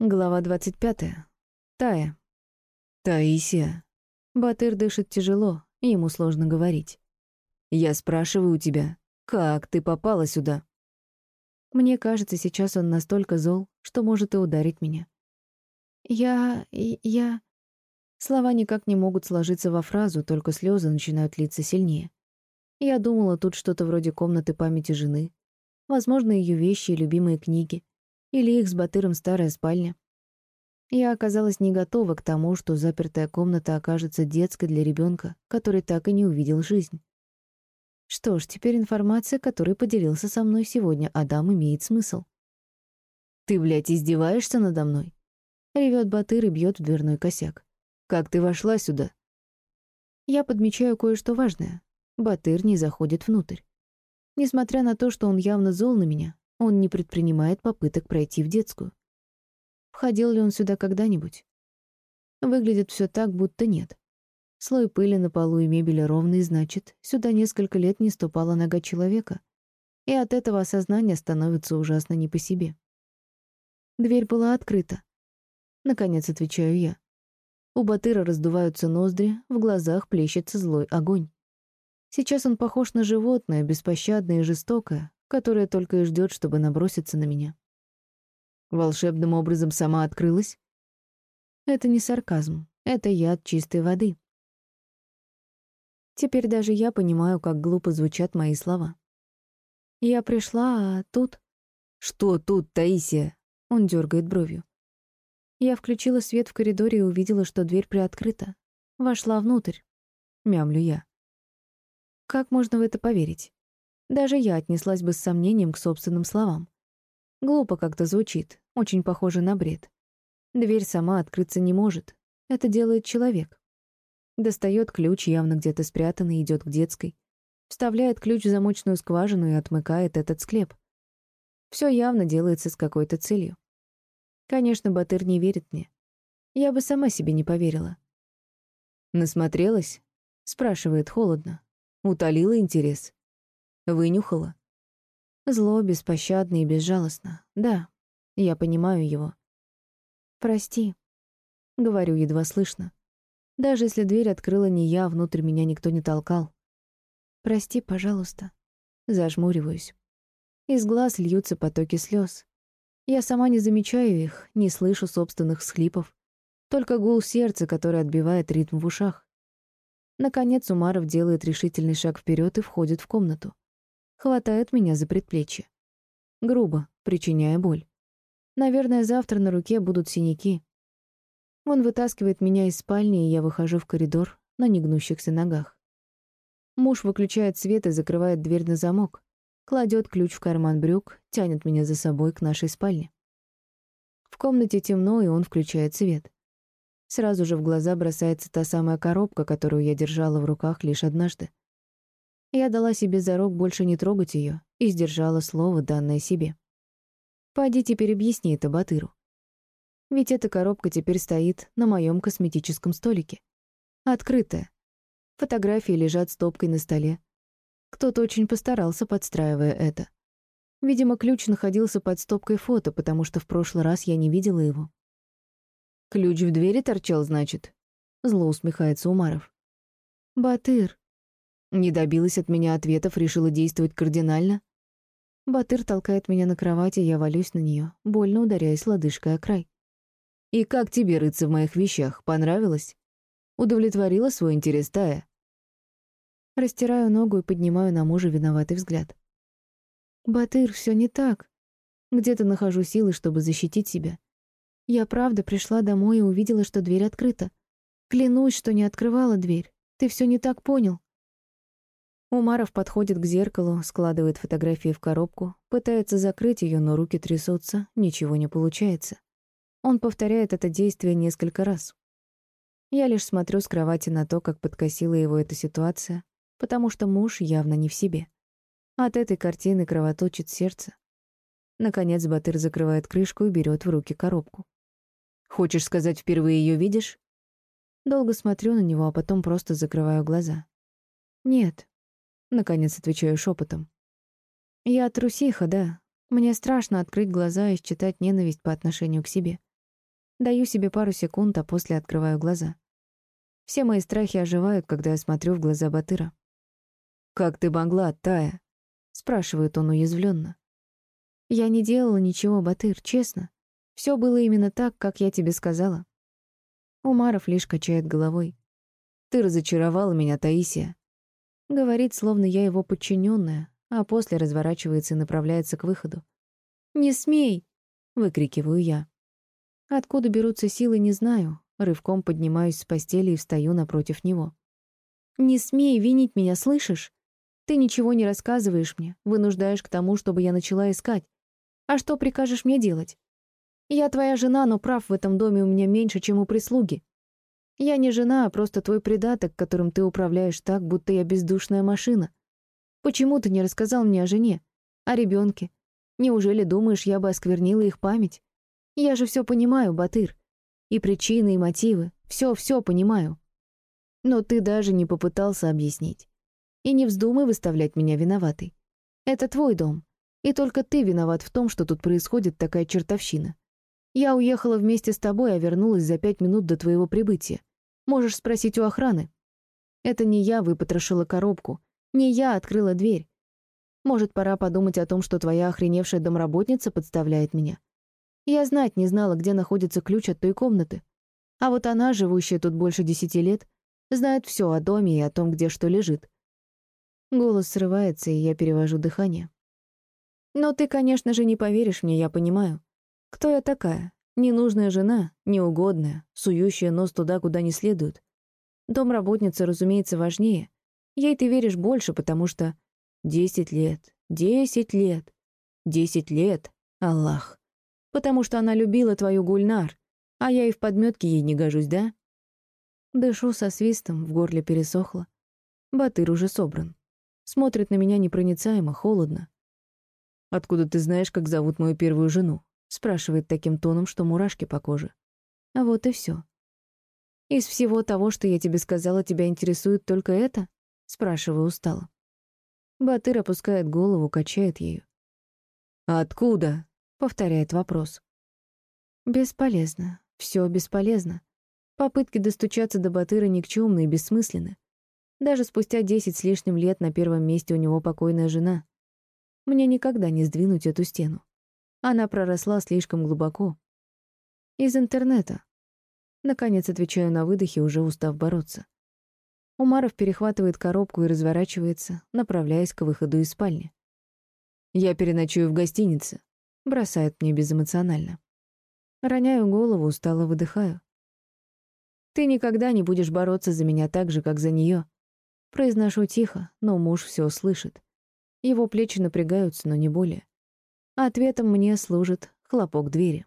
Глава двадцать пятая. Тая. «Таисия». Батыр дышит тяжело, ему сложно говорить. «Я спрашиваю у тебя, как ты попала сюда?» Мне кажется, сейчас он настолько зол, что может и ударить меня. «Я... я...» Слова никак не могут сложиться во фразу, только слезы начинают литься сильнее. Я думала, тут что-то вроде комнаты памяти жены. Возможно, ее вещи и любимые книги. Или их с Батыром старая спальня. Я оказалась не готова к тому, что запертая комната окажется детской для ребенка, который так и не увидел жизнь. Что ж, теперь информация, которой поделился со мной сегодня Адам, имеет смысл. «Ты, блядь, издеваешься надо мной?» Ревет Батыр и бьет в дверной косяк. «Как ты вошла сюда?» Я подмечаю кое-что важное. Батыр не заходит внутрь. Несмотря на то, что он явно зол на меня, он не предпринимает попыток пройти в детскую. Входил ли он сюда когда-нибудь? Выглядит все так, будто нет. Слой пыли на полу и мебели ровный, значит, сюда несколько лет не ступала нога человека, и от этого осознание становится ужасно не по себе. Дверь была открыта. Наконец отвечаю я. У Батыра раздуваются ноздри, в глазах плещется злой огонь. Сейчас он похож на животное, беспощадное и жестокое, которая только и ждет, чтобы наброситься на меня. Волшебным образом сама открылась? Это не сарказм, это яд чистой воды. Теперь даже я понимаю, как глупо звучат мои слова. Я пришла, а тут... Что тут, Таисия? Он дергает бровью. Я включила свет в коридоре и увидела, что дверь приоткрыта. Вошла внутрь. Мямлю я. Как можно в это поверить? Даже я отнеслась бы с сомнением к собственным словам. Глупо как-то звучит, очень похоже на бред. Дверь сама открыться не может. Это делает человек. Достает ключ, явно где-то спрятанный, идет к детской. Вставляет ключ в замочную скважину и отмыкает этот склеп. Все явно делается с какой-то целью. Конечно, Батыр не верит мне. Я бы сама себе не поверила. «Насмотрелась?» — спрашивает холодно. «Утолила интерес?» Вынюхала. Зло, беспощадно и безжалостно. Да, я понимаю его. «Прости», — говорю едва слышно. Даже если дверь открыла не я, внутрь меня никто не толкал. «Прости, пожалуйста». Зажмуриваюсь. Из глаз льются потоки слез. Я сама не замечаю их, не слышу собственных всхлипов. Только гул сердца, который отбивает ритм в ушах. Наконец Умаров делает решительный шаг вперед и входит в комнату хватает меня за предплечье. Грубо, причиняя боль. Наверное, завтра на руке будут синяки. Он вытаскивает меня из спальни, и я выхожу в коридор на негнущихся ногах. Муж выключает свет и закрывает дверь на замок, кладет ключ в карман брюк, тянет меня за собой к нашей спальне. В комнате темно, и он включает свет. Сразу же в глаза бросается та самая коробка, которую я держала в руках лишь однажды. Я дала себе зарок больше не трогать ее и сдержала слово, данное себе. Пойди теперь объясни это Батыру. Ведь эта коробка теперь стоит на моем косметическом столике. Открытая. Фотографии лежат стопкой на столе. Кто-то очень постарался, подстраивая это. Видимо, ключ находился под стопкой фото, потому что в прошлый раз я не видела его. «Ключ в двери торчал, значит?» Зло усмехается Умаров. «Батыр, не добилась от меня ответов, решила действовать кардинально. Батыр толкает меня на кровати, я валюсь на нее, больно ударяясь лодыжкой о край. «И как тебе рыться в моих вещах? Понравилось? Удовлетворила свой интерес, Тая?» Растираю ногу и поднимаю на мужа виноватый взгляд. «Батыр, все не так. Где-то нахожу силы, чтобы защитить себя. Я правда пришла домой и увидела, что дверь открыта. Клянусь, что не открывала дверь. Ты все не так понял. Умаров подходит к зеркалу, складывает фотографии в коробку, пытается закрыть ее, но руки трясутся, ничего не получается. Он повторяет это действие несколько раз. Я лишь смотрю с кровати на то, как подкосила его эта ситуация, потому что муж явно не в себе. От этой картины кровоточит сердце. Наконец Батыр закрывает крышку и берет в руки коробку. «Хочешь сказать, впервые ее видишь?» Долго смотрю на него, а потом просто закрываю глаза. «Нет, Наконец отвечаю шепотом. Я трусиха, да. Мне страшно открыть глаза и считать ненависть по отношению к себе. Даю себе пару секунд, а после открываю глаза. Все мои страхи оживают, когда я смотрю в глаза Батыра. «Как ты могла, Тая?» — спрашивает он уязвленно. «Я не делала ничего, Батыр, честно. Все было именно так, как я тебе сказала». Умаров лишь качает головой. «Ты разочаровала меня, Таисия». Говорит, словно я его подчиненная, а после разворачивается и направляется к выходу. «Не смей!» — выкрикиваю я. Откуда берутся силы, не знаю. Рывком поднимаюсь с постели и встаю напротив него. «Не смей винить меня, слышишь? Ты ничего не рассказываешь мне, вынуждаешь к тому, чтобы я начала искать. А что прикажешь мне делать? Я твоя жена, но прав в этом доме у меня меньше, чем у прислуги. Я не жена, а просто твой придаток, которым ты управляешь так, будто я бездушная машина. Почему ты не рассказал мне о жене, о ребенке? Неужели думаешь, я бы осквернила их память? Я же все понимаю, Батыр. И причины, и мотивы. Все-все понимаю. Но ты даже не попытался объяснить. И не вздумай выставлять меня виноватой. Это твой дом. И только ты виноват в том, что тут происходит такая чертовщина. Я уехала вместе с тобой, а вернулась за пять минут до твоего прибытия. Можешь спросить у охраны. Это не я выпотрошила коробку. Не я открыла дверь. Может, пора подумать о том, что твоя охреневшая домработница подставляет меня. Я знать не знала, где находится ключ от той комнаты. А вот она, живущая тут больше десяти лет, знает все о доме и о том, где что лежит. Голос срывается, и я перевожу дыхание. Но ты, конечно же, не поверишь мне, я понимаю. Кто я такая? Ненужная жена, неугодная, сующая нос туда, куда не следует. Домработница, разумеется, важнее. Ей ты веришь больше, потому что... Десять лет, десять лет, десять лет, Аллах потому что она любила твою Гульнар, а я и в подметке ей не гожусь, да? Дышу со свистом, в горле пересохло. Батыр уже собран. Смотрит на меня непроницаемо, холодно. «Откуда ты знаешь, как зовут мою первую жену?» Спрашивает таким тоном, что мурашки по коже. А вот и все. «Из всего того, что я тебе сказала, тебя интересует только это?» Спрашиваю устало. Батыр опускает голову, качает ею. «А откуда?» Повторяет вопрос. Бесполезно. Все бесполезно. Попытки достучаться до Батыра никчемны и бессмысленны. Даже спустя десять с лишним лет на первом месте у него покойная жена. Мне никогда не сдвинуть эту стену. Она проросла слишком глубоко. Из интернета. Наконец отвечаю на выдохе, уже устав бороться. Умаров перехватывает коробку и разворачивается, направляясь к выходу из спальни. «Я переночую в гостинице», Бросает мне безэмоционально. Роняю голову, устало выдыхаю. Ты никогда не будешь бороться за меня так же, как за нее. Произношу тихо, но муж все слышит. Его плечи напрягаются, но не более. А ответом мне служит хлопок двери.